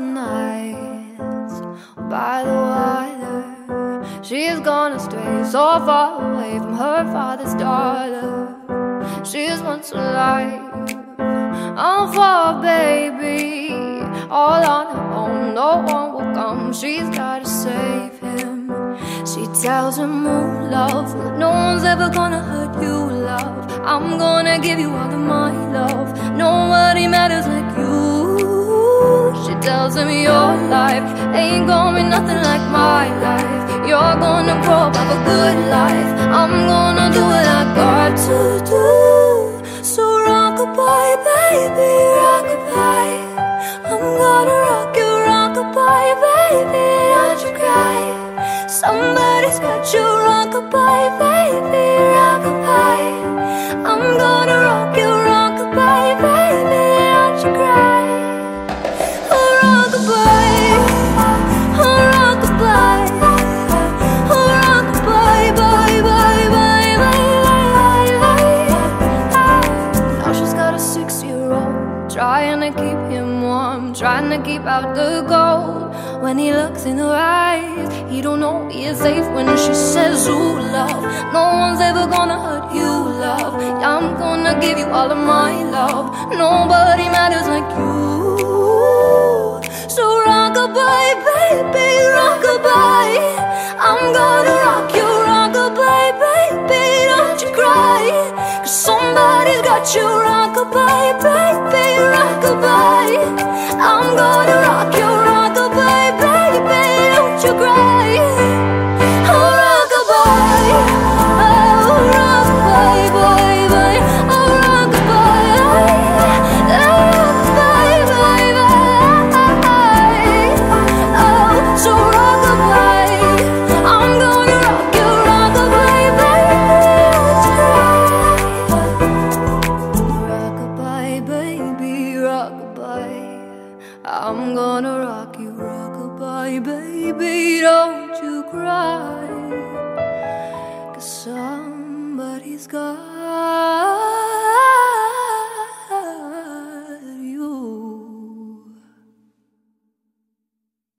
nights by the water. She's gonna stay so far away from her father's daughter. She's once alive, I'm for a baby, all on her own. No one will come. She's gotta save him. She tells him, "Oh, love, no one's ever gonna hurt you, love. I'm gonna give you all of my love. No matters Tells him, "Your life ain't gonna be nothing like my life. You're gonna grow up, have a good life. I'm gonna do what I got to do." So rock rockabye, baby, rock rockabye. I'm gonna rock you, rock rockabye, baby. Don't you cry. Somebody's got you, rockabye, baby, trying to keep out the cold. When he looks in her eyes, he don't know he is safe when she says, Ooh, love, no one's ever gonna hurt you, love. I'm gonna give you all of my love. Nobody matters like you. Somebody's got you, rockabye, baby, rockabye. I'm gonna rock you, baby. Don't you cry. Cause somebody's got